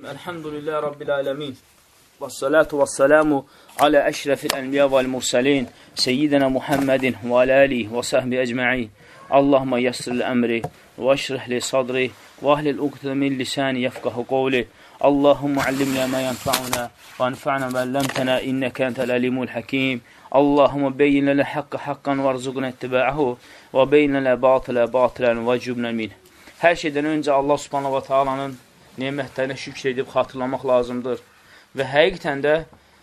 Elhamdülillah Rabbil alemin. Və salatu və salamu alə əşrəfil ənbiya vəl mursəlin, seyyidənə Muhammedin və alə alihi və səhbi əcməin. Allahümə yəssirli əmri və əşrihli sadri və əhlil uqtə min lisani yəfqahı qovli. Allahümə allimlə mə yənfa'una və anfa'na və əlləmtənə innəkə entəl əlimul həkim. Allahümə beyin lələ haqqı haqqan və rzuqna ittiba'ahu və beyin lələ batılə batılən və cübnə min. Hər şeydən öncə Allah subhanahu wa ta'alanın nemətlərinə şükr edib xatırlamaq lazımdır. Və həqiqətən də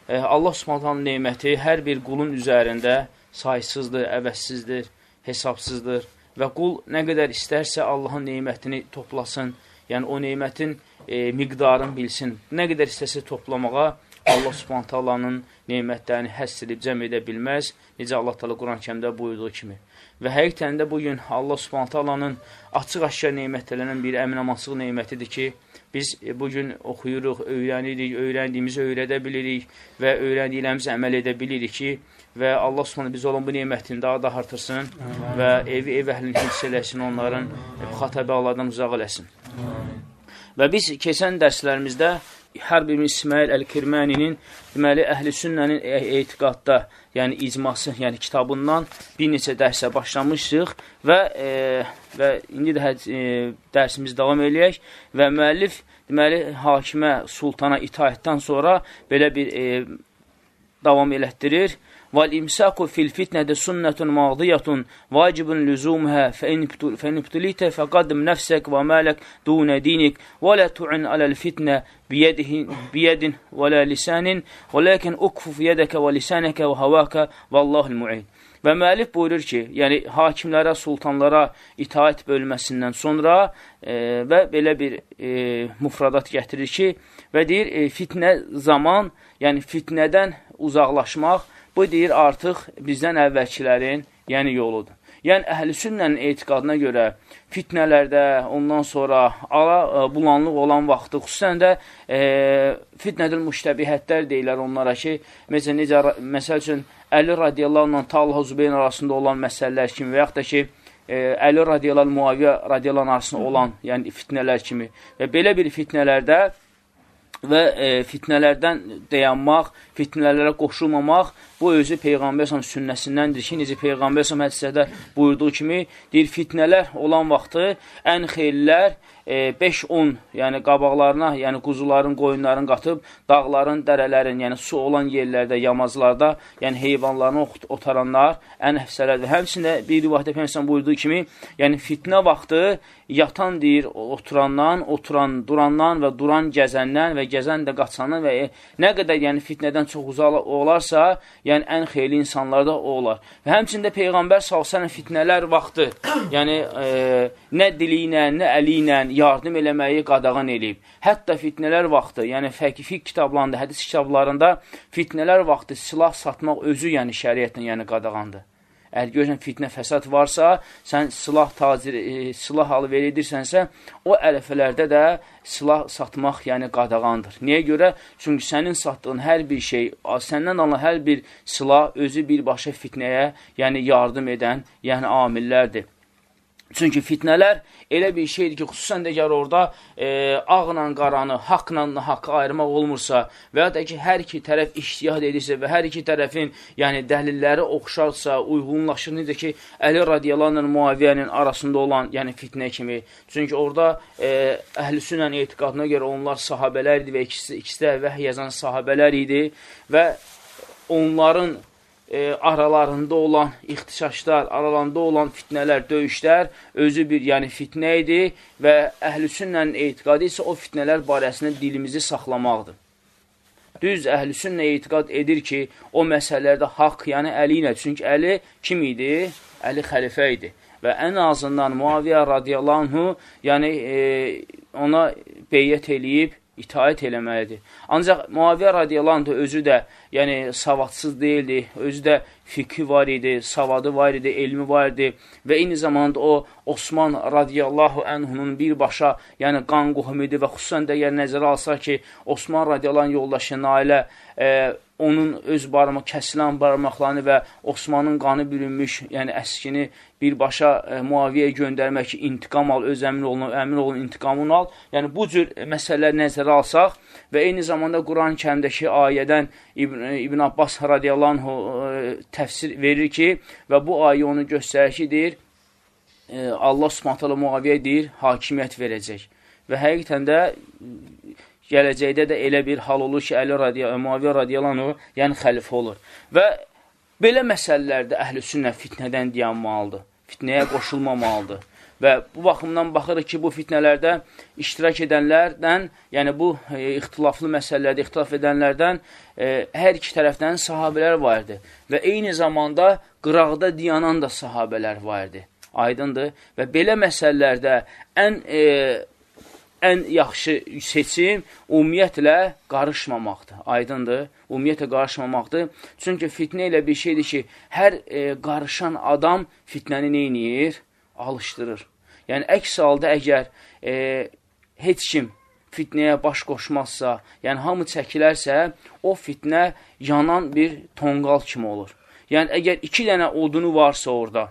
e, Allah Subhanahu neməti hər bir qulun üzərində saysızdır, əvəzsizdir, hesabsızdır və qul nə qədər istərsə Allahın nemətini toplasın, yəni o nemətin e, miqdarını bilsin. Nə qədər istəsə toplamağa Allah Subhanahu nemətlərini həsr edib cəm edə bilməz. Necə Allah Taala Quran-Kərimdə buyurduğu kimi. Və həqiqətən də bu gün Allah Subhanahu açıq-aşkar nemətlərindən bir əmin-amansıq nemətidir ki, Biz e, bugün oxuyuruq, öyrənirik, öyrəndiyimizi öyrədə bilirik və öyrəndiklərimizi əməl edə bilirik ki, və Allah subhanə biz olan bu nemətini daha da artırsın və evi ev əhlini hifz eləsin, onların xatəbə Allahdan uzaq eləsin. Və biz keçən dərslərimizdə Hərb ibn İsmail Əl-Kirməninin deməli əhl-i sünnənin e, etiqadda, yəni icması, yəni kitabından bir neçə dərsə başlamışdıq və e, və indi də e, dərsimiz davam eləyək və müəllif deməli hakimə, sultana itaətdən sonra belə bir e, davam elətdirir Vəl-imsəqu fil fitnədə sünnətun mağdiyyatun vacibun lüzumhə fənibtulitə fəqadim nəfsək və mələk dunə dinik və lə tu'in aləl fitnə biyədin və lə lisənin və ləkin ukfuf yədəkə və lisənəkə və havəkə və Allahul mu'in. Və müəllif buyurur ki, yəni hakimlərə, sultanlara itaət bölməsindən sonra e, və belə bir e, mufradat gətirir ki, və deyir e, fitnə zaman, yəni fitnədən uzaqlaşmaq, Bu deyir, artıq bizdən əvvəlkilərin, yəni yoludur. Yəni, əhl-i sünnənin etiqadına görə fitnələrdə, ondan sonra ala e, bulanlıq olan vaxtı, xüsusən də e, fitnədil müştəbihətlər deyirlər onlara ki, necə, necə, məsəl üçün, Əli radiyallahu anh, Talha Zübeyn arasında olan məsələlər kimi və yaxud da ki, e, Əli radiyallahu Muaviyyə radiyallahu arasında olan yəni fitnələr kimi və belə bir fitnələrdə və e, fitnələrdən dayanmaq, fitnələrə qoşulmamaq, bu özü Peyğəmbər s.ə.v sünnəsindəndir. Ki, necə Peyğəmbər s.ə.v hədisədə buyurduğu kimi, deyir, fitnələr olan vaxtı ən xeylilər 5-10, yəni qabaqlarına, yəni quzuların, qoyunların qatıb, dağların, dərələrin, yəni su olan yerlərdə, yamazlarda, yəni heyvanlarını otaranlar ən əfsələrdir. Həmçində bir rivayətdə Peyğəmbər buyurduğu kimi, yəni fitnə vaxtı yatan deyir, oturandan, oturan, durandan və duran gəzəndən və gəzən də qaçandan və e, nə qədər yəni fitnədən çox uzaq olarsa, yəni ən xeyli insanlarda o olar. Və həmçində Peyğəmbər salsana fitnələr vaxtı, yəni e, nə dili ilə, nə əli ilə yardım eləməyi qadağan eləyib. Hətta fitnələr vaxtı, yəni fəqih kitablarında, hədis kitablarında fitnələr vaxtı silah satmaq özü yəni şəriətlə yəni qadağandır. Əgər görürsən fitnə fəsad varsa, sən silah tacir, e, silah alı veridirsənsə, o ərəfələrdə də silah satmaq yəni qadağandır. Niyə görə? Çünki sənin satdığın hər bir şey, səndən alınan hər bir silah özü birbaşa fitnəyə, yəni yardım edən, yəni amillərdir. Çünki fitnələr elə bir şeydir ki, xüsusən də əgər orada e, ağla qaranı, haqla haqqı ayırmaq olmursa və ya da ki, hər iki tərəf iştiyad edirsə və hər iki tərəfin yəni dəlilləri oxşarsa, uyğunlaşır, necə ki, Əli radiyalarla Muaviyyənin arasında olan yəni fitnə kimi. Çünki orada e, əhl-i sünən etiqadına görə onlar sahabələr idi və ikisi, ikisi də vəh yazan sahabələr idi və onların e, aralarında olan ixtişaşlar, aralarında olan fitnələr, döyüşlər özü bir yəni fitnə idi və əhlüsünnənin etiqadı isə o fitnələr barəsində dilimizi saxlamaqdır. Düz əhlüsünnə etiqad edir ki, o məsələlərdə haqq, yəni Əli ilə. Çünki Əli kim idi? Əli xəlifə idi. Və ən azından Muaviyyə radiyallahu yəni e, ona beyyət eləyib, itaət eləməlidir. Ancaq Muaviyyə radiyallahu özü də yəni, savadsız deyildi, özü də fikri var idi, savadı var idi, elmi var idi və eyni zamanda o Osman radiyallahu ənhunun birbaşa yəni, qan qohum idi və xüsusən də yəni, nəzərə alsa ki, Osman radiyallahu yoldaşı Nailə e, onun öz barmaq, kəsilən barmaqlarını və Osmanın qanı bürünmüş, yəni əskini birbaşa e, Muaviyyəyə göndərmək ki, intiqam al, öz əmin olun, əmin olun, intiqamını al. Yəni, bu cür məsələlər nəzərə alsaq və eyni zamanda Quran-ı kərimdəki ayədən İbn, İbn Abbas radiyallahu e, təfsir verir ki, və bu ayə onu göstərir ki, deyir, e, Allah subhanətələ Muaviyyəyə deyir, hakimiyyət verəcək. Və həqiqətən də gələcəkdə də elə bir hal olur ki, Əli radiya, Muaviyyə radiyalanu, yəni xəlifə olur. Və belə məsələlərdə əhl-i sünnə fitnədən dayanmalıdır, fitnəyə qoşulmamalıdır. Və bu baxımdan baxırıq ki, bu fitnələrdə iştirak edənlərdən, yəni bu e, ixtilaflı məsələlərdə ixtilaf edənlərdən e, hər iki tərəfdən sahabələr var idi. Və eyni zamanda qıraqda diyanan da sahabələr var idi. Aydındır. Və belə məsələlərdə ən e, ən yaxşı seçim ümumiyyətlə qarışmamaqdır. Aydındır? Ümumiyyətlə qarışmamaqdır. Çünki fitnə elə bir şeydir ki, hər e, qarışan adam fitnəni neyniyir? Alışdırır. Yəni, əks halda əgər e, heç kim fitnəyə baş qoşmazsa, yəni hamı çəkilərsə, o fitnə yanan bir tonqal kimi olur. Yəni, əgər iki dənə odunu varsa orada,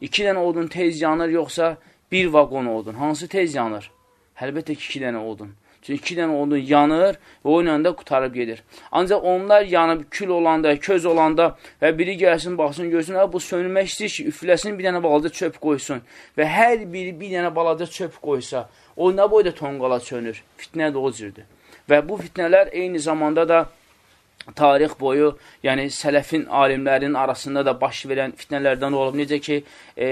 iki dənə odun tez yanır, yoxsa bir vaqon odun, hansı tez yanır? Əlbəttə ki, iki dənə odun. Çünki iki dənə odun yanır və o ilə də qutarıb gedir. Ancaq onlar yanıb kül olanda, köz olanda və biri gəlsin, baxsın, görsün, bu sönülmək istəyir ki, üfləsin, bir dənə balaca çöp qoysun və hər biri bir dənə balaca çöp qoysa, o nə boyda tonqala sönür? Fitnə də o cürdür. Və bu fitnələr eyni zamanda da tarix boyu, yəni sələfin alimlərinin arasında da baş verən fitnələrdən olub. Necə ki, e,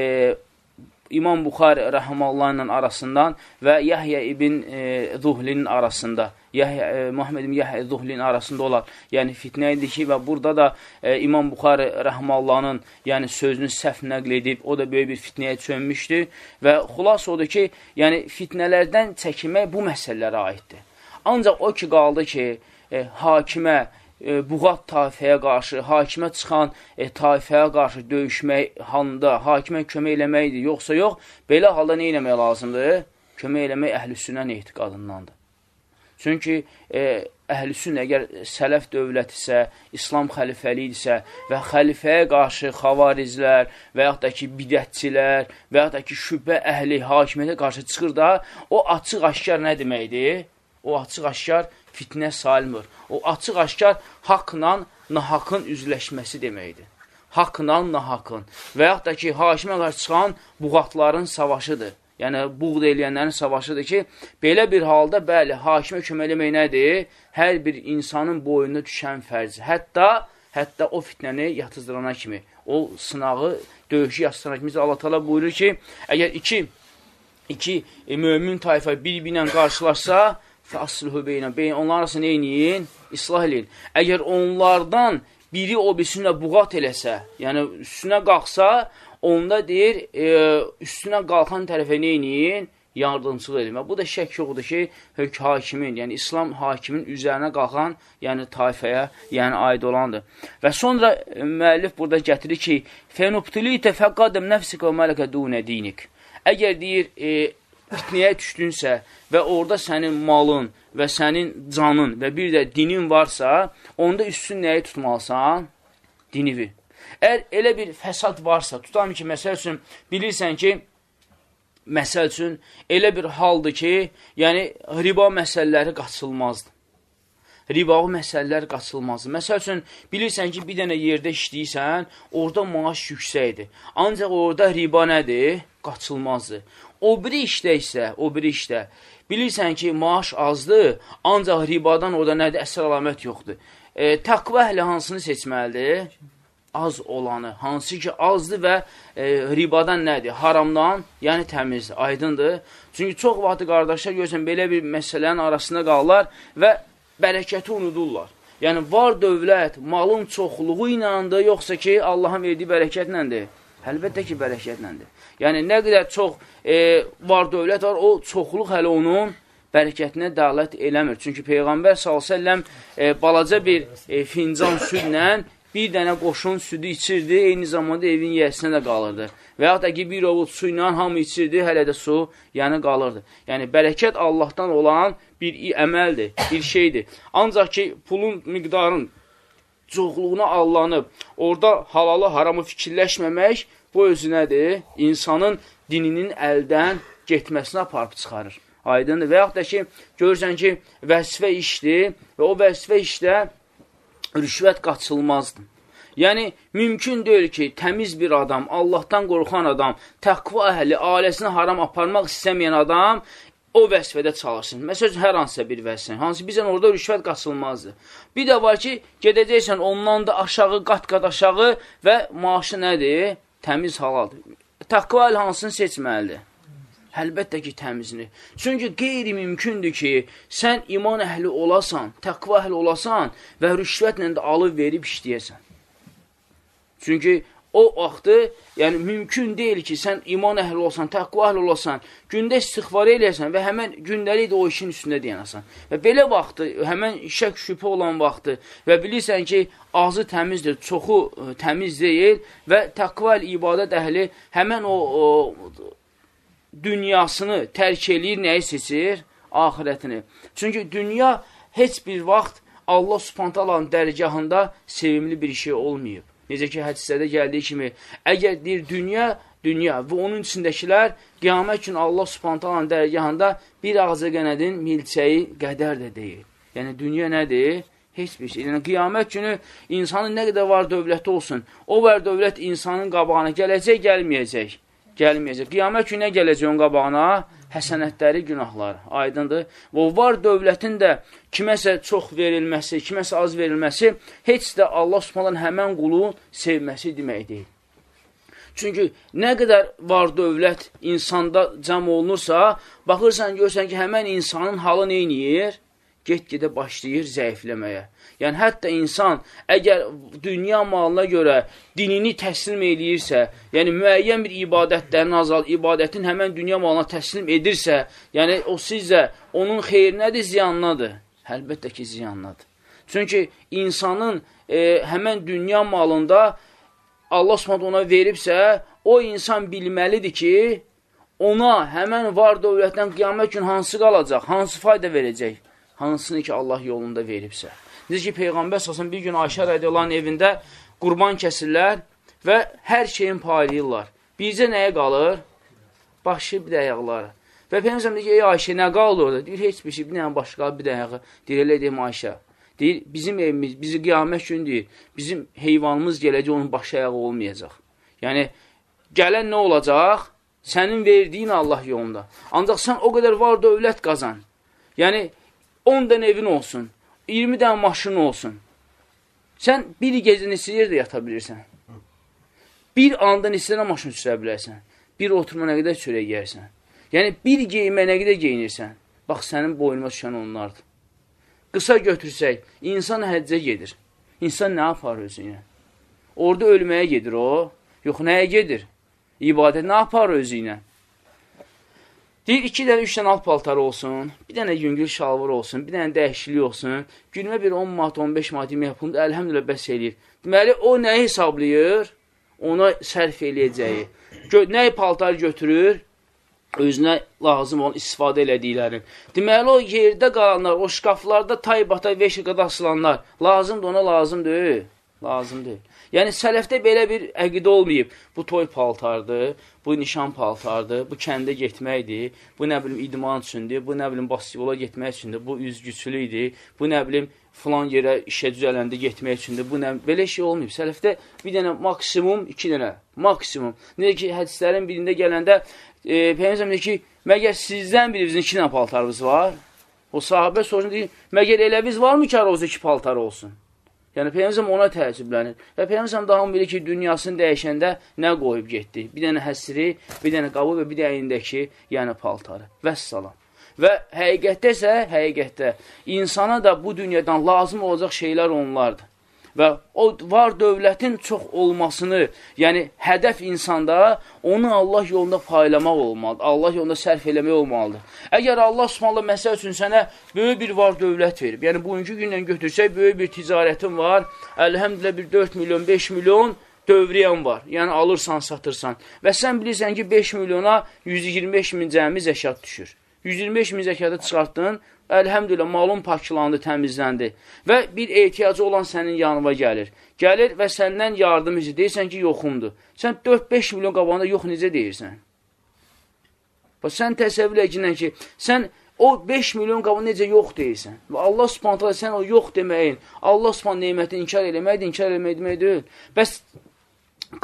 İmam Buxar rəhməllah ilə arasından və Yahya ibn e, Zuhlinin arasında, Yahya, e, Muhammed ibn Yahya Zuhlinin arasında olan, yəni fitnə idi ki, və burada da e, İmam Buxar rəhməllahın yəni sözünü səhv nəql edib, o da böyük bir fitnəyə çönmüşdü və xulas odur ki, yəni fitnələrdən çəkinmək bu məsələlərə aiddir. Ancaq o ki, qaldı ki, e, hakimə, e, buğat taifəyə qarşı, hakimə çıxan e, taifəyə qarşı döyüşmək halında hakimə kömək eləməkdir, yoxsa yox, belə halda nə eləmək lazımdır? Kömək eləmək əhlüsünən etiqadındandır. Çünki e, əhlüsün əgər sələf dövlətisə, İslam xəlifəliyidirsə və xəlifəyə qarşı xavarizlər və yaxud da ki, bidətçilər və yaxud da ki, şübhə əhli hakimiyyətə qarşı çıxır da, o açıq-aşkar nə deməkdir? O açıq-aşkar fitnə salmır. O açıq-aşkar haqla nahaqın üzləşməsi deməkdir. Haqla nahaqın və yaxud da ki, hakimə qarşı çıxan buğatların savaşıdır. Yəni, buğd eləyənlərin savaşıdır ki, belə bir halda, bəli, hakimə kömək eləmək nədir? Hər bir insanın boyunda düşən fərzi. Hətta, hətta o fitnəni yatızdırana kimi, o sınağı, döyüşü yatızdırana kimi, Allah tala buyurur ki, əgər iki, iki e, mömin tayfa bir-birlə qarşılaşsa, Fəasluhu beynə, beyn, onlar arasını eyniyin, islah eləyin. Əgər onlardan biri o birisində buğat eləsə, yəni üstünə qalxsa, onda deyir, e, üstünə qalxan tərəfə neyiniyin? Yardımçılıq edin. Bu da şək yoxdur ki, hök hakimin, yəni İslam hakimin üzərinə qalxan, yəni tayfəyə, yəni aid olandır. Və sonra e, müəllif burada gətirir ki, Fenubtilitə fəqqadəm nəfsikə və mələkə dunə dinik. Əgər deyir, e, fitnəyə düşdünsə və orada sənin malın və sənin canın və bir də dinin varsa, onda üstün nəyi tutmalısan? Dinivi. Əgər elə bir fəsad varsa, tutam ki, məsəl üçün, bilirsən ki, məsəl üçün, elə bir haldır ki, yəni riba məsələləri qaçılmazdır. Ribalı məsələlər qaçılmazdır. Məsəl üçün, bilirsən ki, bir dənə yerdə işləyirsən, orada maaş yüksəkdir. Ancaq orada riba nədir? Qaçılmazdır. O biri işdə isə, o biri işdə, bilirsən ki, maaş azdır, ancaq ribadan orada nədir? Əsr əlamət yoxdur. E, təqvə əhli hansını seçməlidir? Az olanı, hansı ki azdır və e, ribadan nədir? Haramdan, yəni təmiz, aydındır. Çünki çox vaxtı qardaşlar görsən, belə bir məsələnin arasında qalırlar və bərəkəti unudurlar. Yəni, var dövlət, malın çoxluğu iləndir, yoxsa ki, Allahın verdiyi bərəkətləndir. Əlbəttə ki, bərəkətləndir. Yəni, nə qədər çox e, var dövlət var, o çoxluq hələ onun bərəkətinə dəalət eləmir. Çünki Peyğəmbər s.ə.v e, balaca bir e, fincan südlə bir dənə qoşun südü içirdi, eyni zamanda evin yəsinə də qalırdı. Və yaxud da ki, bir ovud su ilə hamı içirdi, hələ də su yəni qalırdı. Yəni, bərəkət Allahdan olan bir əməldir, bir şeydir. Ancaq ki, pulun miqdarın coğluğuna allanıb, orada halalı haramı fikirləşməmək, bu özünədir, insanın dininin əldən getməsinə aparıb çıxarır. Aydındır. Və yaxud da ki, görürsən ki, vəzifə işdir və o vəzifə işdə rüşvət qaçılmazdır. Yəni, mümkün deyil ki, təmiz bir adam, Allahdan qorxan adam, təqva əhli, ailəsinə haram aparmaq istəməyən adam o vəzifədə çalışsın. Məsələn, hər hansısa bir vəzifə, hansı bizən orada rüşvət qaçılmazdır. Bir də var ki, gedəcəksən ondan da aşağı, qat-qat aşağı və maaşı nədir? Təmiz halaldır. Təqva əhli hansını seçməlidir? Əlbəttə ki, təmizini. Çünki qeyri-mümkündür ki, sən iman əhli olasan, təqva əhli olasan və rüşvətlə də alıb verib işləyəsən. Çünki o vaxtı, yəni mümkün deyil ki, sən iman əhli olasan, təqva əhli olasan, gündə istighfar eləyəsən və həmən gündəlik də o işin üstündə deyənəsən. Və belə vaxtı, həmən şək şübhə olan vaxtı və bilirsən ki, azı təmizdir, çoxu ə, e, təmiz deyil və təqva əhli, ibadət əhli həmən o, o dünyasını tərk eləyir, nəyi seçir? Ahirətini. Çünki dünya heç bir vaxt Allah subhantalanın dərgahında sevimli bir şey olmayıb. Necə ki, hədisədə gəldiyi kimi, əgər deyir dünya, dünya və onun içindəkilər qiyamət üçün Allah subhantalanın dərgahında bir ağza qənədin milçəyi qədər də deyil. Yəni, dünya nədir? Heç bir şey. Yəni, qiyamət günü insanın nə qədər var dövləti olsun, o var dövlət insanın qabağına gələcək, gəlməyəcək gəlməyəcək. Qiyamət günə gələcək onun qabağına həsənətləri, günahları. Aydındır. Və var dövlətin də kiməsə çox verilməsi, kiməsə az verilməsi heç də Allah subhanallah həmən qulu sevməsi demək deyil. Çünki nə qədər var dövlət insanda cəm olunursa, baxırsan, görsən ki, həmən insanın halı neyniyir? Get-gedə başlayır zəifləməyə. Yəni, hətta insan əgər dünya malına görə dinini təslim eləyirsə, yəni müəyyən bir ibadətlərini azal, ibadətin həmən dünya malına təslim edirsə, yəni o sizə onun xeyrinədir, ziyanladır? Əlbəttə ki, ziyanladır. Çünki insanın e, həmən dünya malında Allah s.ə. ona veribsə, o insan bilməlidir ki, ona həmən var dövlətdən qiyamət gün hansı qalacaq, hansı fayda verəcək, hansını ki, Allah yolunda veribsə. Necə ki, Peyğəmbər səsən bir gün Ayşə rədiyallahu evində qurban kəsirlər və hər şeyin paylayırlar. Bizə nəyə qalır? Başı bir də ayaqları. Və Peyğəmbər deyir, ey Ayşə, nə qaldı orada? Deyir, heç bir şey, bir dənə başı qalır, bir dənə ayağı. Deyir, elə deyim Ayşə. Deyir, bizim evimiz, bizi qiyamət gün deyir, bizim heyvanımız gələcək, onun başı ayağı olmayacaq. Yəni, gələn nə olacaq? Sənin verdiyin Allah yolunda. Ancaq sən o qədər var dövlət qazan. Yəni, 10 dənə evin olsun. 20 dənə maşın olsun. Sən bir gecəni istəyir də yata bilirsən. Bir andan istəyirən maşın sürə bilərsən. Bir oturma nə qədər çörək yeyərsən. Yəni, bir geyimə nə qədər geyinirsən. Bax, sənin boynuma düşən onlardır. Qısa götürsək, insan həccə gedir. İnsan nə yapar özünə? Orada ölməyə gedir o. Yox, nəyə gedir? İbadət nə yapar özü ilə? Deyir, iki dənə, üç dənə alt paltarı olsun, bir dənə yüngül şalvar olsun, bir dənə dəyişiklik olsun, günümə bir 10 manat, 15 manat yemək pulunu əlhəmdülə bəs eləyir. Deməli, o nəyi hesablayır? Ona sərf eləyəcəyi. Gö nəyi paltar götürür? Özünə lazım olan istifadə elədiklərini. Deməli, o yerdə qalanlar, o şkaflarda taybata, veşiqada asılanlar, lazımdır, ona lazım deyil. Lazım deyil. Yəni, sələfdə belə bir əqidə olmayıb. Bu toy paltardır, bu nişan paltardır, bu kəndə getməkdir, bu nə bilim idman üçündür, bu nə bilim basketbola getmək üçündür, bu üzgüçülükdür, bu nə bilim filan yerə işə düzələndə getmək üçündür, bu nə belə şey olmayıb. Sələfdə bir dənə maksimum, iki dənə, maksimum. Necə ki, hədislərin birində gələndə e, Peyyəmizəm deyir ki, məgər sizdən birinizin iki dənə paltarınız var? O sahabə soruşun deyir, məgər eləviz varmı ki, arozda iki paltarı olsun? Yəni Peyğəmbər ona təəccüblənir. Və Peyğəmbər daha bilir ki, dünyasını dəyişəndə nə qoyub getdi? Bir dənə həsiri, bir dənə qabı və bir də əyindəki, yəni paltarı. Vəssalam. Və həqiqətdə isə, həqiqətdə insana da bu dünyadan lazım olacaq şeylər onlardır və o var dövlətin çox olmasını, yəni hədəf insanda onu Allah yolunda paylamaq olmalıdır, Allah yolunda sərf eləmək olmalıdır. Əgər Allah subhanallah məsəl üçün sənə böyük bir var dövlət verib, yəni bugünkü gündən götürsək, böyük bir ticarətin var, əlhəmdilə bir 4 milyon, 5 milyon, dövriyyən var. Yəni alırsan, satırsan. Və sən bilirsən ki, 5 milyona 125 min cəmi zəkat düşür. 125 min zəkatı çıxartdın, əlhəmdülillah, malın paklandı, təmizləndi və bir ehtiyacı olan sənin yanıva gəlir. Gəlir və səndən yardım edir, deyirsən ki, yoxumdur. Sən 4-5 milyon qabağında yox necə deyirsən? Bax, sən təsəvvür edirsən ki, sən o 5 milyon qabı necə yox deyirsən. Və Allah subhanətlə sən o yox deməyin, Allah subhanət neyməti inkar eləməkdir, inkar eləmək demək deyil. Bəs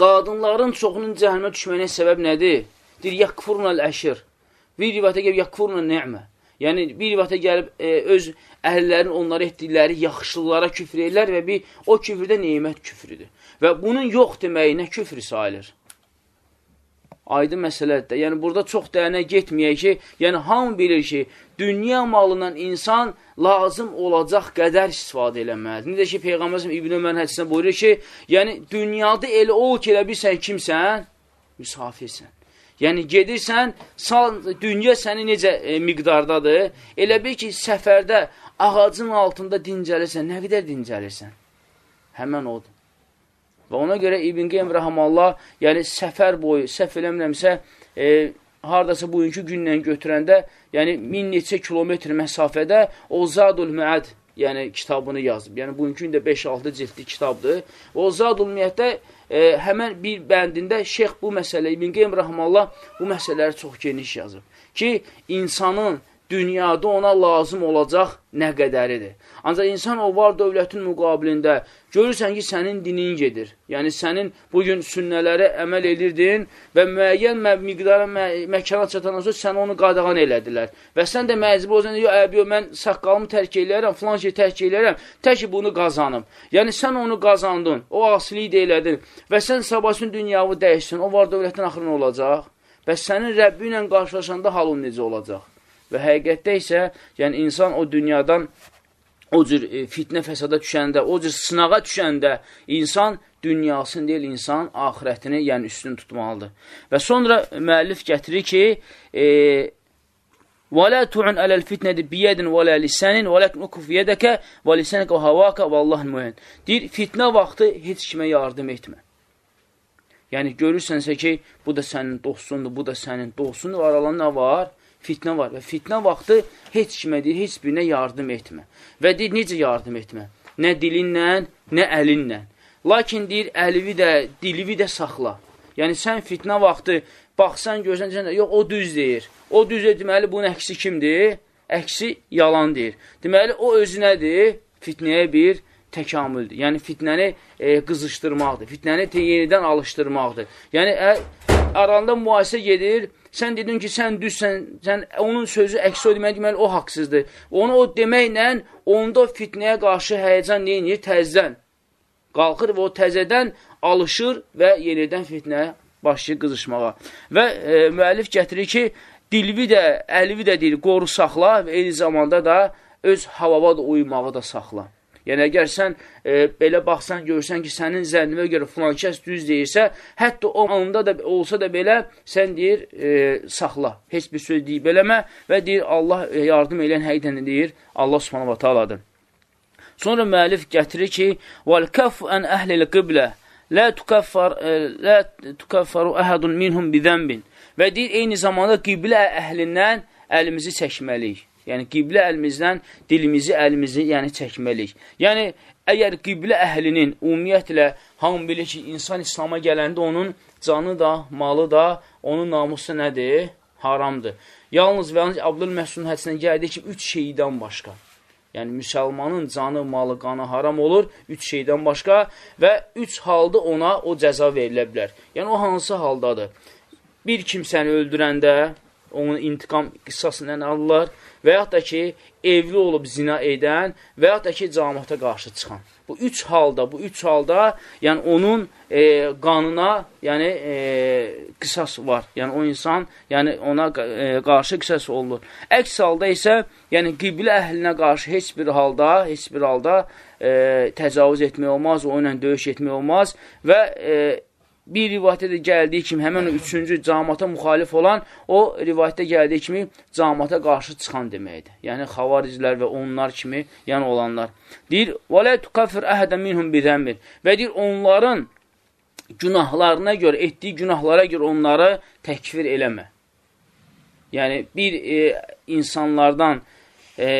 qadınların çoxunun cəhənnəmə düşməyinə səbəb nədir? Deyir, yəkfurnəl əşir. Bir rivayətə gəlib, yəkfurnəl nə'mə. Yəni, bir rivayətə gəlib, e, öz əhəllərin onlara etdikləri yaxşılıqlara küfr edirlər və bir, o küfrdə neymət küfrüdür. Və bunun yox deməyinə küfr sayılır. Aydın məsələdir də. Yəni, burada çox dəyənə getməyək ki, yəni, hamı bilir ki, dünya malından insan lazım olacaq qədər istifadə eləməlidir. Necə ki, Peyğəmbər İbn Ömər hədisində buyurur ki, yəni, dünyada elə ol ki, elə bilsən kimsən? Müsafirsən. Yəni, gedirsən, sal, dünya səni necə e, miqdardadır? Elə bil ki, səfərdə ağacın altında dincəlirsən. Nə qədər dincəlirsən? Həmən odur. Və ona görə İbn Qeym Rəhəmallah, yəni səfər boyu, səhv eləmirəmsə, e, haradasa bugünkü günlə götürəndə, yəni min neçə kilometr məsafədə o Zadul Müəd, yəni kitabını yazıb. Yəni bugünkü gündə 5-6 cildli kitabdır. O Zadul Müəddə e, həmən bir bəndində şeyx bu məsələ, İbn Qeym Rəhmallah bu məsələləri çox geniş yazıb. Ki, insanın dünyada ona lazım olacaq nə qədəridir. Ancaq insan o var dövlətin müqabilində görürsən ki, sənin dinin gedir. Yəni, sənin bugün sünnələrə əməl edirdin və müəyyən miqdara mə məkana çatandan sonra sən onu qadağan elədilər. Və sən də məcbur olsan, yox, əbi, mən saqqalımı tərk eləyərəm, filan şey tərk eləyərəm, tək ki, bunu qazanım. Yəni, sən onu qazandın, o asiliyi də elədin və sən sabahsın dünyavı dəyişsin, o var dövlətin axırı nə olacaq? Bəs sənin Rəbbi ilə qarşılaşanda halın necə olacaq? Və həqiqətdə isə, yəni insan o dünyadan o cür e, fitnə fəsada düşəndə, o cür sınağa düşəndə insan dünyasını deyil, insan ahirətini, yəni üstün tutmalıdır. Və sonra müəllif gətirir ki, e, وَلَا تُعُنْ عَلَى الْفِتْنَةِ بِيَدٍ وَلَا لِسَانٍ وَلَكْنُ كُفْ يَدَكَ وَلِسَانَكَ وَهَوَاكَ وَاللّٰهِ مُهَنْ Deyir, fitnə vaxtı heç kimə yardım etmə. Yəni, görürsənsə ki, bu da sənin dostundur, bu da sənin dostundur, aralarında nə var? Fitnə var və fitnə vaxtı heç kimə deyir, heç birinə yardım etmə. Və deyir, necə yardım etmə? Nə dilinlə, nə əlinlə. Lakin deyir, əlivi də, dilivi də saxla. Yəni, sən fitnə vaxtı baxsan, görsən, deyirsən, yox, o düz deyir. O düz deyir, deməli, bunun əksi kimdir? Əksi yalan deyir. Deməli, o özü nədir? Fitnəyə bir təkamüldür. Yəni, fitnəni e, qızışdırmaqdır. Fitnəni yenidən alışdırmaqdır. Yəni, ə, aranda mübahisə gedir, sən dedin ki, sən düzsən, sən onun sözü əksi o demək, deməli, o haqsızdır. Onu o deməklə, onda fitnəyə qarşı həyəcan neyinir? Təzdən qalxır və o təzədən alışır və yenidən fitnəyə başlayır qızışmağa. Və e, müəllif gətirir ki, dilvi də, əlvi də deyil, qoru saxla və eyni zamanda da öz havava da uymağı da saxla. Yəni, əgər sən e, belə baxsan, görsən ki, sənin zənnimə görə filan kəs düz deyirsə, hətta o anda da olsa da belə, sən deyir, e, saxla, heç bir söz deyib eləmə və deyir, Allah e, yardım eləyən həqiqdən deyir, Allah subhanahu wa ta'aladır. Sonra müəllif gətirir ki, وَالْكَفُ أَنْ أَهْلِ الْقِبْلَةِ لَا تُكَفَّرُ لَا تُكَفَّرُ أَحَدٌ مِنْهُمْ بِذَنْبٍ Və deyir, eyni zamanda qiblə əhlindən əlimizi çəkməliyik. Yəni, qiblə əlimizdən dilimizi, əlimizi yəni, çəkməliyik. Yəni, əgər qiblə əhlinin ümumiyyətlə, hamı bilir ki, insan İslama gələndə onun canı da, malı da, onun namusu nədir? Haramdır. Yalnız və yalnız Abdül Məhsun hədisindən gəldiyi ki, üç şeydən başqa. Yəni, müsəlmanın canı, malı, qanı haram olur, üç şeydən başqa və üç halda ona o cəza verilə bilər. Yəni, o hansı haldadır? Bir kimsəni öldürəndə, onun intiqam qissasından alırlar və yaxud da ki, evli olub zina edən və yaxud da ki, camata qarşı çıxan. Bu üç halda, bu üç halda, yəni onun e, qanına, yəni e, qisas var. Yəni o insan, yəni ona e, qarşı qisas olunur. Əks halda isə, yəni qiblə əhlinə qarşı heç bir halda, heç bir halda e, təcavüz etmək olmaz, o ilə döyüş etmək olmaz və e, bir rivayətdə də gəldiyi kimi həmən o üçüncü camata müxalif olan o rivayətdə gəldiyi kimi camata qarşı çıxan deməkdir. Yəni xavariclər və onlar kimi yəni olanlar. Deyir: "Və la tuqaffir ahadan minhum bi zəmbin." Və deyir onların günahlarına görə, etdiyi günahlara görə onları təkfir eləmə. Yəni bir e, insanlardan e,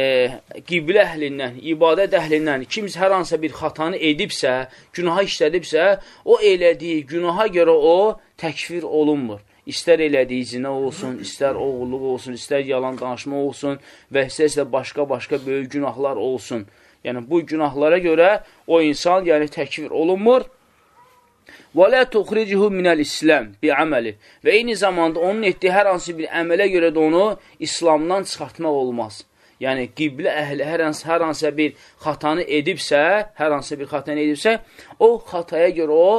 qiblə əhlindən, ibadət əhlindən kimsə hər hansısa bir xatanı edibsə, günaha işlədibsə, o elədiyi günaha görə o təkfir olunmur. İstər elədiyi zinə olsun, istər oğulluq olsun, istər yalan danışma olsun və istərsə başqa-başqa böyük günahlar olsun. Yəni, bu günahlara görə o insan yəni, təkvir olunmur. Və lə tuxricihu minəl İslam bi əməli. Və eyni zamanda onun etdiyi hər hansı bir əmələ görə də onu İslamdan çıxartmaq olmaz. Yəni, qiblə əhli hər hansı, hər hansı bir xatanı edibsə, hər hansı bir xatanı edibsə, o xataya görə o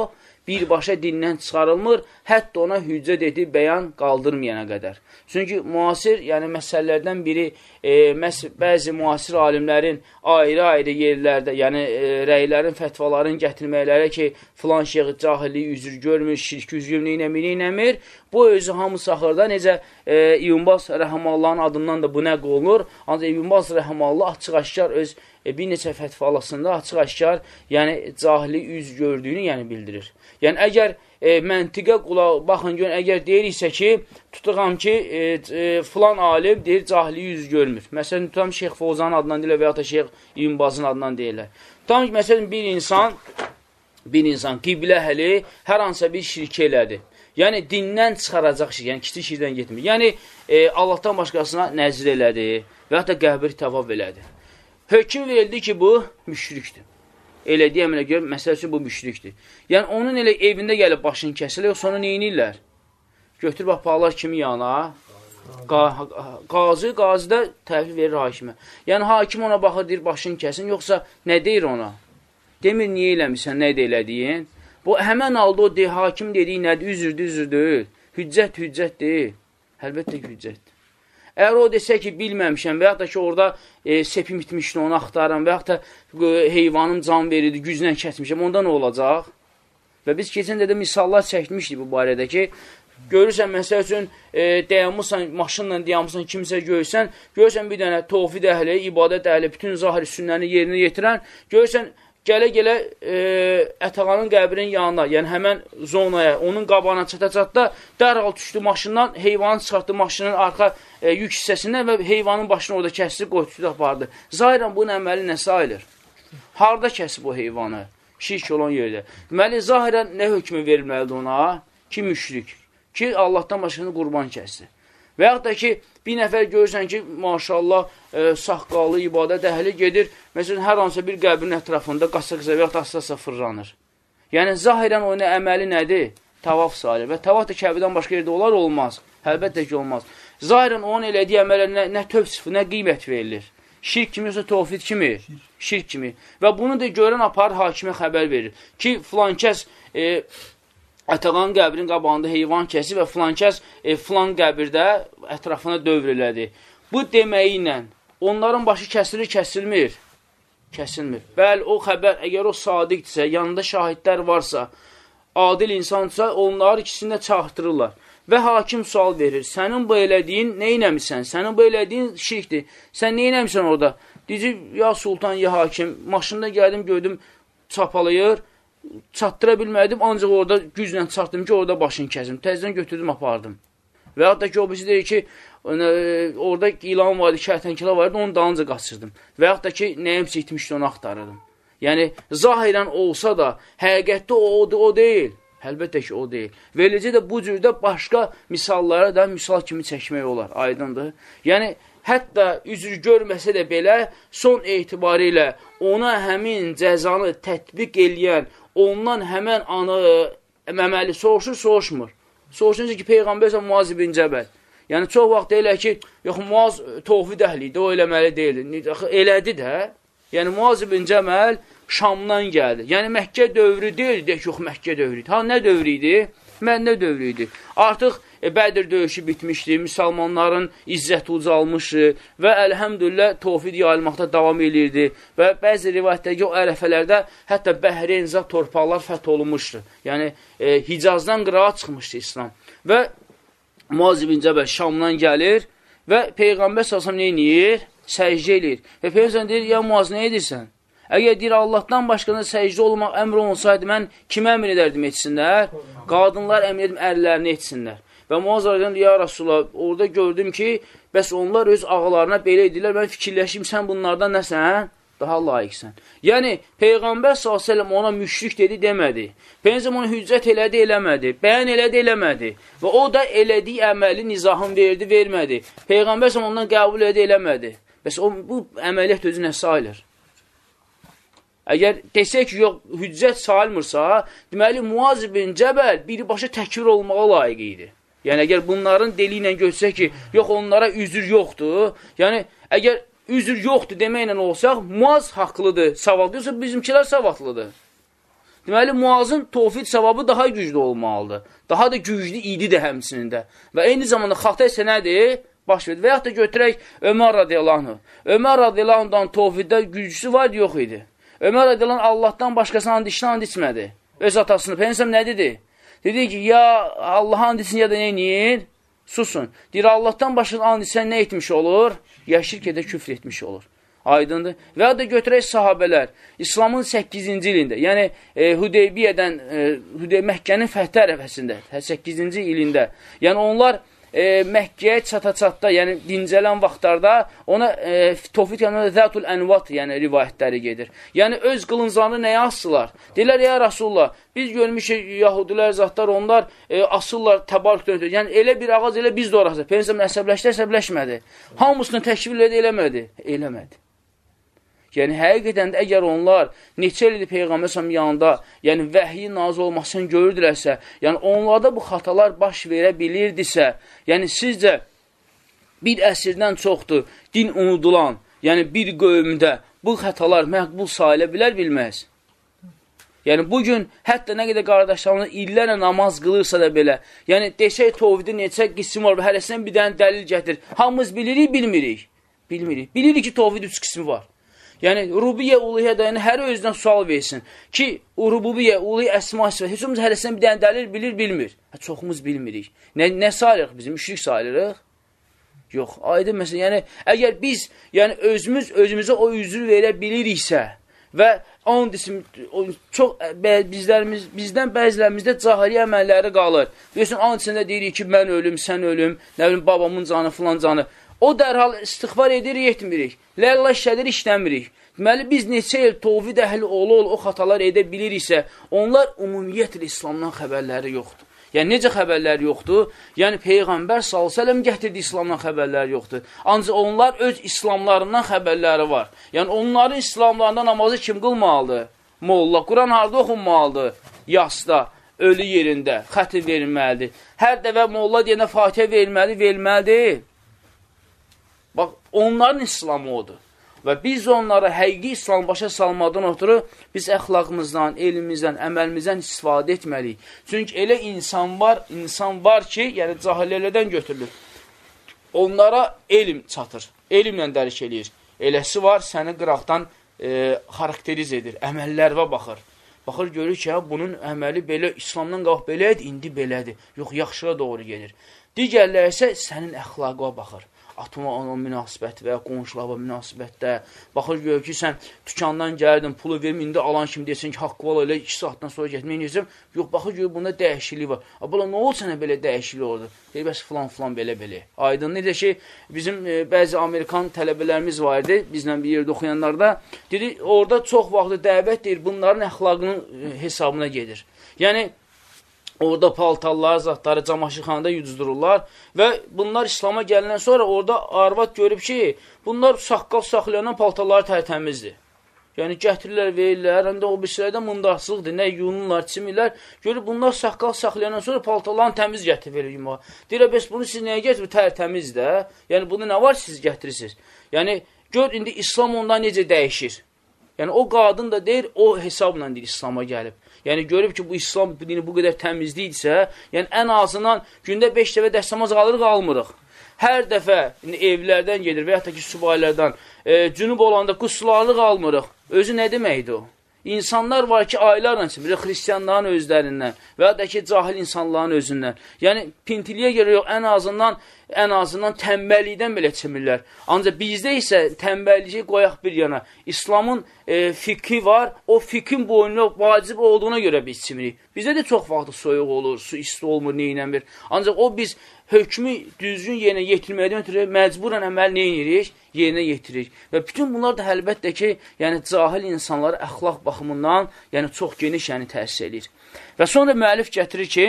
birbaşa dindən çıxarılmır, hətta ona hüccət edib bəyan qaldırmayana qədər. Çünki müasir, yəni məsələlərdən biri, e, məs bəzi müasir alimlərin ayrı-ayrı yerlərdə, yəni e, rəylərin, fətvaların gətirməkləri ki, filan şeyh cahillik üzr görmür, şirki üzr neynəmir, neynəmir. Bu özü hamısı axırda necə e, İyunbaz Rəhəmallahın adından da bu nəq olunur. Ancaq İyunbaz Rəhəmallah açıq-aşkar öz e, bir neçə fətvalasında açıq-aşkar yəni cahili üz gördüyünü yəni bildirir. Yəni əgər e, məntiqə qulaq baxın görün, əgər deyiriksə ki, tutuqam ki, e, e, filan alim deyir cahili yüz görmür. Məsələn, tutam Şeyx Fozanın adından deyirlər və ya da Şeyx İmbazın adından deyirlər. Tutam ki, məsələn, bir insan bir insan qiblə həli hər hansısa bir şirk elədi. Yəni, dindən çıxaracaq şirk, yəni kiçik şirkdən getmir. Yəni, e, Allahdan başqasına nəzir elədi və ya da qəbir təvab elədi. Hökm verildi ki, bu müşrikdir elədiyi əmələ görə, məsələ üçün bu müşrikdir. Yəni, onun elə evində gəlib başını kəsilir, yoxsa onu neynirlər? Götür, bax, bağlar kimi yana, qa qazı, qazı da təhvil verir hakimə. Yəni, hakim ona baxır, deyir, başını kəsin, yoxsa nə deyir ona? Demir, niyə eləmirsən, nə elədiyin? Bu, həmən halda o de, hakim dediyi nədir? Üzürdür, üzürdür. Hüccət, hüccət deyil. Əlbəttə ki, hüccətdir. Əgər o desə ki, bilməmişəm və yaxud da ki, orada e, sepim bitmişdi, onu axtarım və yaxud da e, heyvanım can verirdi, güclə kəsmişəm, onda nə olacaq? Və biz keçən də misallar çəkmişdik bu barədə ki, görürsən, məsəl üçün, e, dayanmışsan, maşınla dayanmışsan, kimsə görürsən, görürsən bir dənə tovfid əhli, ibadət əhli, bütün zahiri sünnəni yerinə yetirən, görürsən, gələ-gələ e, Ətəğanın qəbrinin yanına, yəni həmən zonaya, onun qabağına çata-çatda dərhal düşdü maşından, heyvanı çıxartdı maşının arxa e, yük hissəsindən və heyvanın başını orada kəsib, qoytusu apardı. Zahirən bunun əməli nə sayılır? Harada kəsib o heyvanı? Şirk olan yerdə. Deməli, zahirən nə hökmü verilməlidir ona? Ki, müşrik. Ki, Allahdan başqasını qurban kəsdi. Və yaxud da ki, bir nəfər görürsən ki, maşallah, e, saqqalı, ibadət əhli gedir, məsələn, hər hansısa bir qəbrin ətrafında qasa-qasa və yaxud asasa fırlanır. Yəni, zahirən onun əməli nədir? Tavaf salir. Və tavaf da kəbədən başqa yerdə olar, olmaz. Əlbəttə ki, olmaz. Zahirən onun elədiyi əmələ nə, nə tövb sıfı, nə qiymət verilir. Şirk kimi, yoxsa tovfid kimi? Şirk kimi. Və bunu da görən apar hakimə xəbər verir. Ki, filan kəs e, Ətəqan qəbrin qabağında heyvan kəsib və filan kəs e, filan qəbirdə ətrafına dövr elədi. Bu deməyi ilə onların başı kəsilir, kəsilmir. Kəsilmir. Bəli, o xəbər, əgər o sadiqdirsə, yanında şahidlər varsa, adil insansa, onlar ikisini də çaxdırırlar. Və hakim sual verir, sənin bu elədiyin nə eləmirsən? Sənin bu elədiyin şirkdir. Sən nə eləmirsən orada? Deyəcək, ya sultan, ya hakim, maşında gəldim, gördüm, çapalayır, çatdıra bilmədim, ancaq orada güclə çatdım ki, orada başını kəsim. Təzdən götürdüm, apardım. Və hətta ki, o birisi deyir ki, orada ilan vardı, kərtənkələ vardı, onu dalınca qaçırdım. Və da ki, nəyimsə itmişdi, onu axtarırdım. Yəni, zahirən olsa da, həqiqətdə o, o, deyil. Əlbəttə ki, o deyil. Və eləcə də bu cürdə başqa misallara da misal kimi çəkmək olar, aydındır. Yəni, hətta üzr görməsə də belə, son etibarilə ona həmin cəzanı tətbiq eləyən, ondan həmən anı məməli soruşur, soruşmur. Soruşunca ki, Peyğəmbər isə Muaz ibn Cəbəl. Yəni, çox vaxt deyilər ki, yox, Muaz tovhid əhli idi, o eləməli deyildi. Elədi də. Yəni, Muaz ibn Cəməl Şamdan gəldi. Yəni, Məkkə dövrü deyil, deyək, yox, Məkkə dövrü idi. Ha, nə dövrü idi? Məndə dövrü idi. Artıq e, Bədir döyüşü bitmişdi, müsəlmanların izzəti ucalmışdı və əlhəmdülillah tovfid yayılmaqda davam edirdi və bəzi rivayətdəki o ərəfələrdə hətta Bəhreynzə torpaqlar fəth olunmuşdu. Yəni, e, Hicazdan qırağa çıxmışdı İslam. Və Muaz ibn Cəbəl Şamdan gəlir və Peyğəmbər səsəm neyiniyir? Səcdə edir. Və Peyğəmbər deyir, ya Muaz, nə edirsən? Əgər deyir, Allahdan başqana səcdə olmaq əmr olunsaydı, mən kimə əmr edərdim etsinlər? Qadınlar əmr edim, ərlərini etsinlər. Və Muaz radiyallahu ya Rasulullah, orada gördüm ki, bəs onlar öz ağalarına belə edirlər, mən fikirləşim, sən bunlardan nəsən? Daha layiqsən. Yəni, Peyğəmbər s.ə.v ona müşrik dedi, demədi. Peyğəmbər ona hüccət elədi, eləmədi. Bəyan elədi, eləmədi. Və o da elədiyi əməli nizahın verdi, vermədi. Peyğəmbər s.ə.v ondan qəbul elədi, eləmədi. Bəs o, bu əməliyyat özü nə sayılır? Əgər desək ki, yox, hüccət sayılmırsa, deməli, Muaz bin Cəbəl birbaşa təkvir olmağa layiq idi. Yəni, əgər bunların deli ilə görsək ki, yox, onlara üzür yoxdur, yəni, əgər üzür yoxdur deməklə olsaq, Muaz haqlıdır, savadlıysa, bizimkilər savadlıdır. Deməli, Muazın tovfid savabı daha güclü olmalıdır. Daha da güclü idi də həmçinində. Və eyni zamanda xatə isə nədir? Baş verir. Və yaxud da götürək Ömər radiyallahu. Ömər radiyallahu tovfiddə güclüsü var, yox idi. Ömər radiyalan Allahdan başqasına and içdi, and içmədi. Öz atasını. Peygəmbər nə dedi? Dedi ki, ya Allaha and içsin ya da edir? Susun. Deyir, Allahdan başqasına and içsən nə etmiş olur? Ya şirk edə küfr etmiş olur. Aydındır. Və ya da götürək sahabələr. İslamın 8-ci ilində, yəni e, Hüdeybiyyədən, e, Hüdey Məkkənin fəthi ərəfəsində, 8-ci ilində. Yəni onlar e, Məkkəyə çata-çatda, yəni dincələn vaxtlarda ona e, Tofiq yanında Zətul Ənvat, yəni rivayətləri gedir. Yəni öz qılınclarını nəyə asırlar? Deyirlər, ya Rasulullah, biz görmüşük Yahudilər, zatlar, onlar e, asırlar təbarükdən ötür. Yəni elə bir ağac, elə biz də orası. Peygəmbər əsəbləşdi, əsəbləşmədi. Hamısını təkvil edə eləmədi. Eləmədi. Yəni, həqiqətən də əgər onlar neçə ildir Peyğəmbər səhəm yanında, yəni vəhyi nazı olmasını görürdülərsə, yəni onlarda bu xatalar baş verə bilirdisə, yəni sizcə bir əsrdən çoxdur din unudulan, yəni bir qövmdə bu xətalar məqbul sayılə bilər bilməz. Yəni, bugün hətta nə qədər qardaşlarımız illərlə namaz qılırsa da belə, yəni desək tovhidin neçə qismi var, hərəsindən bir dənə dəlil gətir. Hamımız bilirik, bilmirik. Bilmirik. Bilirik ki, tovhid üç qismi var. Yəni, rubiyyə, uluhiyyə dayanı hər özdən sual versin ki, rububiyyə, uluhiyyə, əsma, sifət, heç olmaz hərəsindən bir dənə dəlil bilir, bilmir. Hə, çoxumuz bilmirik. Nə, nə sayırıq bizim? Müşrik sayırıq? Yox, aydın məsələn, yəni, əgər biz, yəni özümüz özümüzə o üzrü verə biliriksə və and isim, çox bizlərimiz, bizdən bəzilərimizdə cahiliyə əməlləri qalır. Deyirsən, and içində deyirik ki, mən ölüm, sən ölüm, nə bilim, babamın canı, filan canı. O dərhal istiğfar edir, etmirik. Ləlla işlədir, işləmirik. Deməli, biz neçə il tovvid əhli olu-ol o xatalar edə biliriksə, onlar ümumiyyətlə İslamdan xəbərləri yoxdur. Yəni, necə xəbərlər yoxdur? Yəni, Peyğəmbər s.ə.v gətirdi İslamdan xəbərlər yoxdur. Ancaq onlar öz İslamlarından xəbərləri var. Yəni, onların İslamlarında namazı kim qılmalıdır? Molla, Quran harada oxunmalıdır? Yasda, ölü yerində, xətir verilməlidir. Hər dəvə molla deyənə fatihə verilməli, verilməli deyil. Onların İslamı odur. Və biz onlara həqiqi İslam başa salmadan ötürü biz əxlaqımızdan, elmimizdən, əməlimizdən istifadə etməliyik. Çünki elə insan var, insan var ki, yəni cahillərdən götürülür. Onlara elm çatır, elmlə dərik eləyir. Eləsi var, səni qıraqdan e, xarakteriz edir, əməllərvə baxır. Baxır, görür ki, ya, bunun əməli belə, İslamdan qalq belədir, indi belədir. Yox, yaxşıya doğru gedir. Digərlər isə sənin əxlaqına baxır atma ona münasibət və ya qonşularla münasibətdə. Baxır, gör ki, sən dükandan gəldin, pulu verim, indi alan kimi desin ki, haqqı var, elə 2 saatdan sonra getmək necəm? Yox, baxır, gör, bunda dəyişiklik var. A, bula, nə oldu sənə belə dəyişiklik oldu? Deyir, bəs filan, filan, belə-belə. Aydın, necə ki, bizim e, bəzi Amerikan tələbələrimiz var idi, bizlə bir yerdə oxuyanlarda. Dedi, orada çox vaxtı dəvət deyir, bunların əxlaqının e, hesabına gedir. Yəni, Orada paltarları, zatları camaşırxanada yuduzdururlar və bunlar İslama gəlindən sonra orada arvad görüb ki, bunlar saqqal saxlayanan paltarları tərtəmizdir. Yəni, gətirirlər, verirlər, həm də o birisilərdə mındarsılıqdır, nə yunurlar, çimirlər. Görür, bunlar saqqal saxlayandan sonra paltarlarını təmiz gətirir yumağa. Deyirlər, bəs bunu siz nəyə gətirir? Tərtəmiz də. Yəni, bunu nə var siz gətirirsiniz? Yəni, gör, indi İslam ondan necə dəyişir. Yəni, o qadın da deyir, o hesabla deyir, İslama gəlib. Yəni görüb ki, bu İslam dini bu qədər təmizlikdirsə, yəni ən azından gündə 5 dəfə dəstəmaz alır, qalmırıq. Hər dəfə evlərdən gedir və yaxud da ki, subaylardan e, cünub olanda qusularlıq almırıq. Özü nə deməkdir o? İnsanlar var ki, aylarla çimilir, xristiyanların özlərindən və ya da ki, cahil insanların özündən. Yəni, pintiliyə görə yox, ən azından ən azından tənbəllikdən belə içmirlər. Ancaq bizdə isə tənbəlliyi qoyaq bir yana. İslamın e, fikri var, o fikrin boyunca vacib olduğuna görə biz içmirik. Bizdə də çox vaxt soyuq olur, su isti olmur, neynəmir. Ancaq o biz hökmü düzgün yerinə yetirməkdən ötürü məcburən əməl nə edirik? Yerinə yetiririk. Və bütün bunlar da əlbəttə ki, yəni cahil insanları əxlaq baxımından, yəni çox geniş yəni təsir edir. Və sonra müəllif gətirir ki,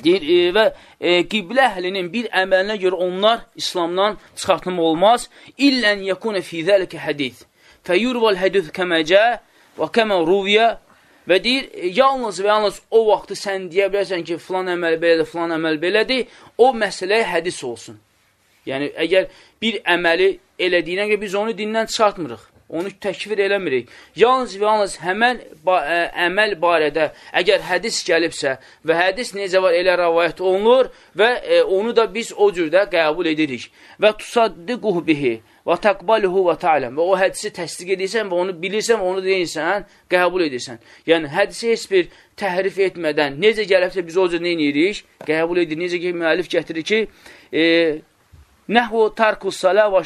deyir, e, və e, qiblə əhlinin bir əməlinə görə onlar İslamdan çıxartma olmaz. İllən yəkunə fi zəlikə hədith. Fəyurval hədith kəməcə və kəmə ruviyə və deyir, e, yalnız və yalnız o vaxtı sən deyə bilərsən ki, filan əməl belədir, filan əməl belədir, o məsələyə hədis olsun. Yəni, əgər bir əməli elədiyinə görə biz onu dindən çıxartmırıq onu təkfir eləmirik. Yalnız və yalnız həmən ə, əməl barədə əgər hədis gəlibsə və hədis necə var elə rəvayət olunur və ə, onu da biz o cürdə qəbul edirik. Və tusaddiquhu bihi və təqbaluhu və ta'ləm. Və o hədisi təsdiq edirsən və onu bilirsən, onu deyirsən, qəbul edirsən. Yəni, hədisi heç bir təhrif etmədən, necə gəlibsə biz o cür nə edirik? Qəbul edirik. Necə ki, müəllif gətirir ki, e, Nəhvu tarkus salə və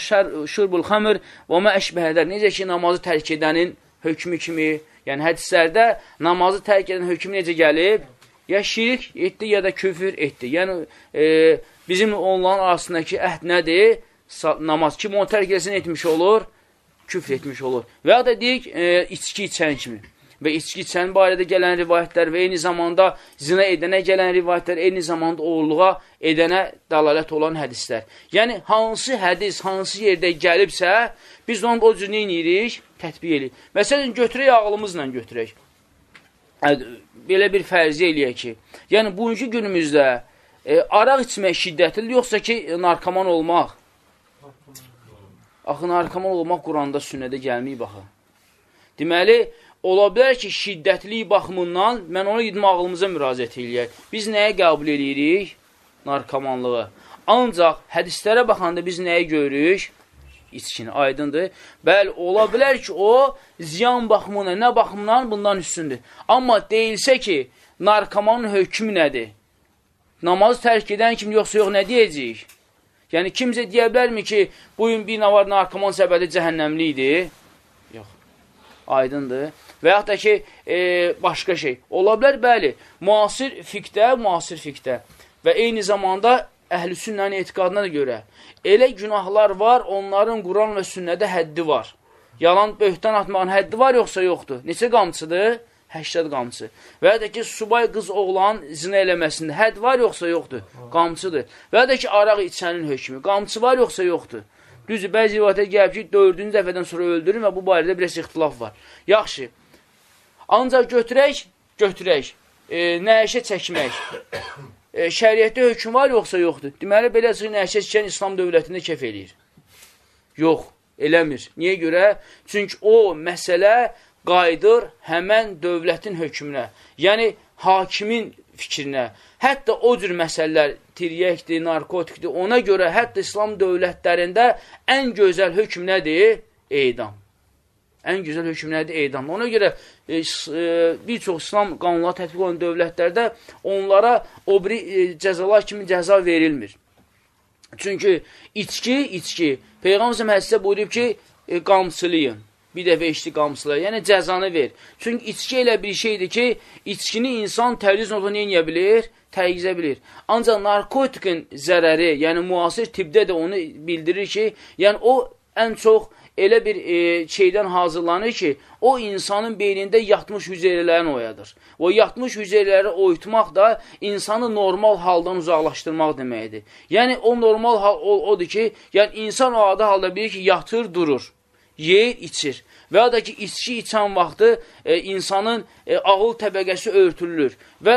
şurbul xamır və mə əşbəhədər. Necə ki, namazı tərk edənin hökmü kimi, yəni hədislərdə namazı tərk edən hökmü necə gəlib? Ya şirk etdi, ya da küfür etdi. Yəni, e, bizim onların arasındakı əhd nədir? Sa namaz. Kim onu tərk etsin etmiş olur? Küfr etmiş olur. Və ya da deyik, e, içki içən kimi və içki içən barədə gələn rivayətlər və eyni zamanda zina edənə gələn rivayətlər, eyni zamanda oğurluğa edənə dalalət olan hədislər. Yəni, hansı hədis, hansı yerdə gəlibsə, biz onu o cür neyirik? Tətbiq edirik. Məsələn, götürək ağlımızla götürək. Belə bir fərzi eləyək ki, yəni, bugünkü günümüzdə e, araq içmək şiddətlidir, yoxsa ki, narkoman olmaq? Axı, narkoman olmaq Quranda sünnədə gəlməyib, axı. Deməli, ola bilər ki, şiddətli baxımından mən ona gidin ağlımıza müraciət eləyək. Biz nəyə qəbul edirik? Narkomanlığı. Ancaq hədislərə baxanda biz nəyə görürük? İçkini, aydındır. Bəli, ola bilər ki, o ziyan baxımına, nə baxımdan bundan üstündür. Amma deyilsə ki, narkomanın hökmü nədir? Namazı tərk edən kim yoxsa yox, nə deyəcəyik? Yəni, kimsə deyə bilərmi ki, bugün bir nə var, narkoman səbəbi cəhənnəmli idi? Aydındır. Və yaxud da ki, e, başqa şey. Ola bilər, bəli, müasir fiqdə, müasir fiqdə və eyni zamanda əhl-i sünnənin etiqadına görə elə günahlar var, onların Quran və sünnədə həddi var. Yalan, böhtan atmağın həddi var, yoxsa yoxdur? Neçə qamçıdır? 80 qamçı. Və ya da ki, subay qız oğlan zina eləməsində hədd var, yoxsa yoxdur? Qamçıdır. Və ya da ki, araq içənin hökmü. Qamçı var, yoxsa yoxdur? Düzdür, bəzi rivayətə gəlib ki, dördüncü dəfədən sonra öldürün və bu barədə biraz ixtilaf var. Yaxşı, Ancaq götürək, götürək, e, nəşə çəkmək. E, şəriətdə hökm var yoxsa yoxdur? Deməli, belə çıxı nəşə çəkən İslam dövlətində kef eləyir. Yox, eləmir. Niyə görə? Çünki o məsələ qayıdır həmən dövlətin hökmünə. Yəni, hakimin fikrinə. Hətta o cür məsələlər, tiryəkdir, narkotikdir, ona görə hətta İslam dövlətlərində ən gözəl hökm nədir? Eydam. Ən gözəl hökm nədir? Edam. Ona görə e, e, bir çox İslam qanunları tətbiq olan dövlətlərdə onlara o biri e, cəzalar kimi cəza verilmir. Çünki içki, içki. Peyğəmbər hədisdə buyurub ki, e, qamçılayın. Bir dəfə içdi qamçılayın. Yəni cəzanı ver. Çünki içki elə bir şeydir ki, içkini insan tərliz notunu neyə bilir? Tərgizə bilir. Ancaq narkotikin zərəri, yəni müasir tibdə də onu bildirir ki, yəni o ən çox elə bir e, şeydən hazırlanır ki, o insanın beynində yatmış hüceyrələrini oyadır. O yatmış hüceyrələri oyutmaq da insanı normal haldan uzaqlaşdırmaq deməkdir. Yəni, o normal hal o, odur ki, yəni insan o adı halda bilir ki, yatır, durur, yeyir, içir. Və ya da ki, içki içən vaxtı e, insanın e, ağıl təbəqəsi örtülür və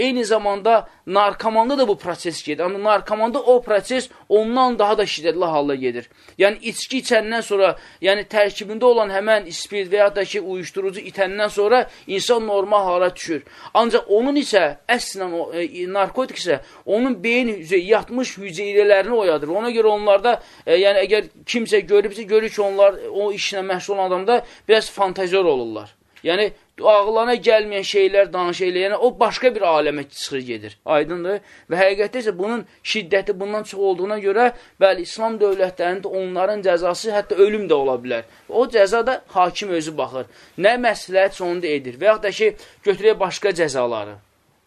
Eyni zamanda narkomanda da bu proses gedir. Amma narkomanda o proses ondan daha da şiddətli halda gedir. Yəni, içki içəndən sonra, yəni tərkibində olan həmən ispirit və ya da ki, uyuşturucu itəndən sonra insan normal hala düşür. Ancaq onun isə, əslən e, narkotik isə, onun beyin yatmış hüceyrələrini oyadır. Ona görə onlarda, e, yəni əgər kimsə görübsə, görür ki, onlar o işlə məşğul olan adamda biraz fantazyor olurlar. Yəni, ağlana gəlməyən şeylər danış eləyən, yəni, o başqa bir aləmə çıxır gedir. Aydındır. Və həqiqətdə isə bunun şiddəti bundan çox olduğuna görə, bəli, İslam dövlətlərində onların cəzası hətta ölüm də ola bilər. O cəza da hakim özü baxır. Nə məsləhət onu da edir. Və yaxud da ki, götürək başqa cəzaları.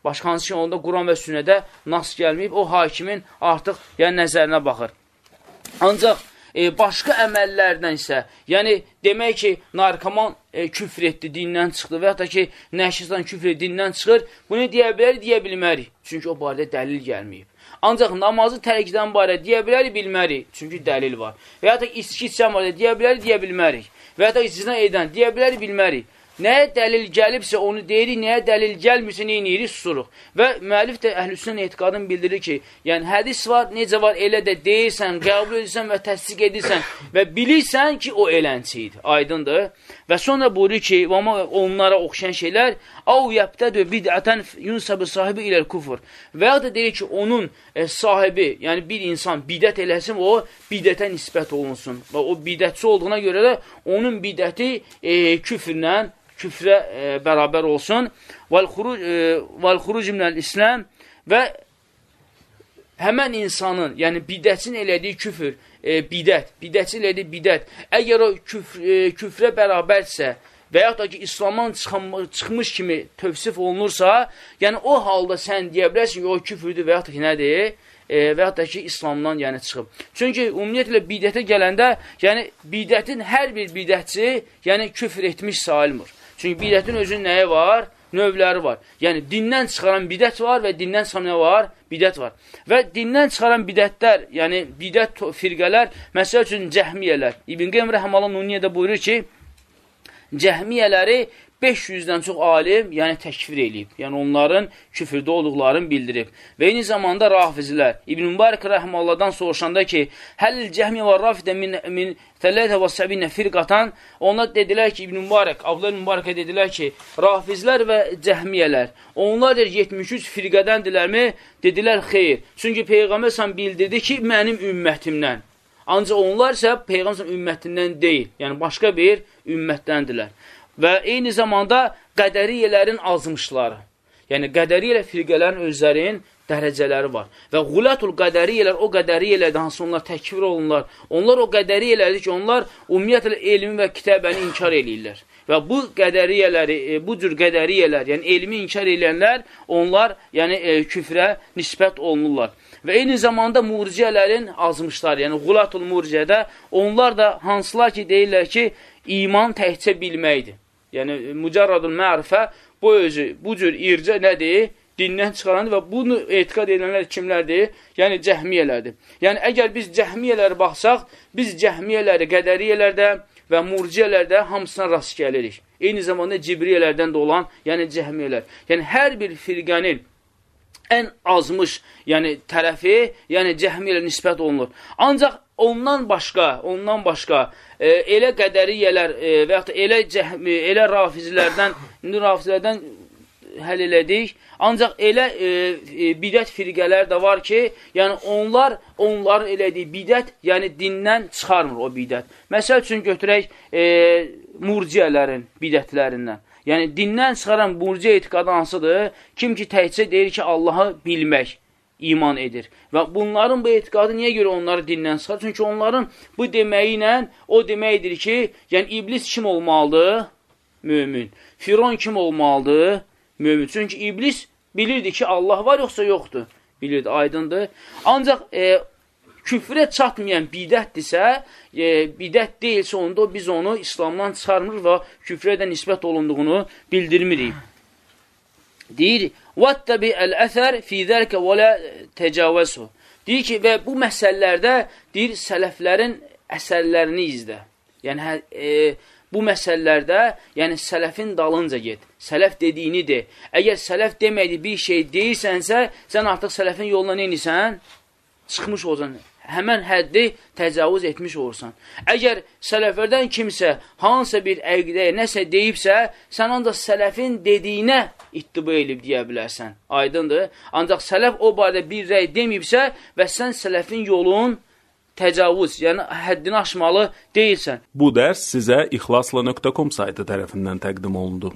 Başqa hansı ki, onda Quran və sünnədə nas gəlməyib, o hakimin artıq yəni, nəzərinə baxır. Ancaq e, başqa əməllərdən isə, yəni demək ki, narkoman e, küfr etdi, dindən çıxdı və da ki, nəşistan küfr etdi, dindən çıxır, bunu deyə bilərik, deyə bilmərik. Çünki o barədə dəlil gəlməyib. Ancaq namazı tərkdən barədə deyə bilərik, bilmərik. Çünki dəlil var. Və da içki içsən barədə deyə bilərik, deyə bilmərik. Və da zina edən deyə bilərik, bilmərik. Nəyə dəlil gəlibsə onu deyirik, nəyə dəlil gəlmirsə neyirik, susuruq. Və müəllif də əhlüsünün etiqadını bildirir ki, yəni hədis var, necə var, elə də deyirsən, qəbul edirsən və təsdiq edirsən və bilirsən ki, o elənçi idi. Aydındır. Və sonra buyurur ki, onlara oxşayan şeylər, Av yəbtədü bidətən yunsəbi sahibi iləl kufur. Və ya da deyir ki, onun e, sahibi, yəni bir insan bidət eləsin, o bidətə nisbət olunsun. Və o bidətçi olduğuna görə də onun bidəti e, küfrlə, küfrə e, bərabər olsun. Vəl-xuruc e, minəl İslam və həmən insanın, yəni bidətçin elədiyi küfür, e, bidət, bidətçi elədiyi bidət, əgər o küfr, e, küfrə bərabərsə, və yaxud da ki, İslamdan çıxmış kimi tövsif olunursa, yəni o halda sən deyə bilərsin ki, o küfürdür və yaxud da ki, nədir? E, və yaxud da ki, İslamdan yəni çıxıb. Çünki ümumiyyətlə bidətə gələndə, yəni bidətin hər bir bidətçi, yəni küfr etmiş sayılmır. Çünki bidətin özünün nəyi var? Növləri var. Yəni, dindən çıxaran bidət var və dindən çıxan nə var? Bidət var. Və dindən çıxaran bidətlər, yəni bidət firqələr, məsəl üçün cəhmiyələr. İbn Qeym Rəhmalı Nuniyyədə buyurur ki, cəhmiyələri 500-dən çox alim, yəni təkfir eləyib. Yəni onların küfürdə olduqlarını bildirib. Və eyni zamanda rafizlər. İbn Mübarək rəhməlladan soruşanda ki, Həlil cəhmiyə və rafidə min, min tələtə və səbinə firqatan, ona dedilər ki, İbn Mübarək, Abdullah Mübarəkə dedilər ki, rafizlər və cəhmiyələr, onlar 73 firqədəndirlərmi? Dedilər, xeyr. Çünki Peyğəmbər sən bildirdi ki, mənim ümmətimdən. Ancaq onlar isə Peyğəmbər ümmətindən deyil, yəni başqa bir ümmətdəndirlər. Və eyni zamanda qədəriyyələrin azmışları, yəni qədəriyyə firqələrin özlərinin dərəcələri var. Və qulətul qədəriyyələr o qədəriyyələrdə hansı onlar təkvir olunurlar. Onlar o qədəriyyələrdir ki, onlar ümumiyyətlə elmi və kitəbəni inkar eləyirlər. Və bu qədəriyyələri, e, bu cür qədəriyyələr, yəni elmi inkar eləyənlər, onlar yəni e, küfrə nisbət olunurlar. Və eyni zamanda murciyələrin azmışları, yəni qulatul murciyədə, onlar da hansılar ki, deyirlər ki, iman təhcə bilməkdir. Yəni, mücərradul mərifə bu özü, bu cür ircə nədir? Dindən çıxarandır və bunu etiqad edənlər kimlərdir? Yəni, cəhmiyələrdir. Yəni, əgər biz cəhmiyələrə baxsaq, biz cəhmiyələri qədəriyələrdə və murciyələrdə hamısına rast gəlirik. Eyni zamanda cibriyələrdən də olan, yəni cəhmiyələr. Yəni, hər bir firqənin ən azmış, yəni tərəfi, yəni cəhmi ilə nisbət olunur. Ancaq ondan başqa, ondan başqa e, elə qədəriyyələr e, və yaxud elə cəhmi, elə rafizlərdən, indi rafizlərdən həll elədik. Ancaq elə e, e, bidət firqələr də var ki, yəni onlar, onların elədiyi bidət, yəni dindən çıxarmır o bidət. Məsəl üçün götürək e, murciyələrin bidətlərindən. Yəni, dindən çıxaran burcu etiqadı hansıdır? Kim ki, təhcə deyir ki, Allahı bilmək iman edir. Və bunların bu etiqadı niyə görə onları dindən çıxar? Çünki onların bu deməyi ilə o deməkdir ki, yəni iblis kim olmalıdır? Mömin. Firon kim olmalıdır? Mömin. Çünki iblis bilirdi ki, Allah var yoxsa yoxdur. Bilirdi, aydındır. Ancaq e, küfrə çatmayan bidətdirsə, e, bidət deyilsə onda biz onu İslamdan çıxarmır və küfrə də nisbət olunduğunu bildirmirik. Deyir, Vattabi əl-əsər fi zəlikə və lə təcavəzhu. Deyir ki, və bu məsələlərdə deyir sələflərin əsərlərini izlə. Yəni hə, e, bu məsələlərdə, yəni sələfin dalınca get. Sələf dediyini de. Əgər sələf demədi bir şey deyirsənsə, sən artıq sələfin yoluna nə edirsən? Çıxmış olacaksın həmən həddi təcavüz etmiş olursan. Əgər sələflərdən kimsə hansısa bir əqdəyə nəsə deyibsə, sən ancaq sələfin dediyinə ittiba elib deyə bilərsən. Aydındır. Ancaq sələf o barədə bir rəy deməyibsə və sən sələfin yolun təcavüz, yəni həddini aşmalı deyilsən. Bu dərs sizə ixlasla.com saytı tərəfindən təqdim olundu.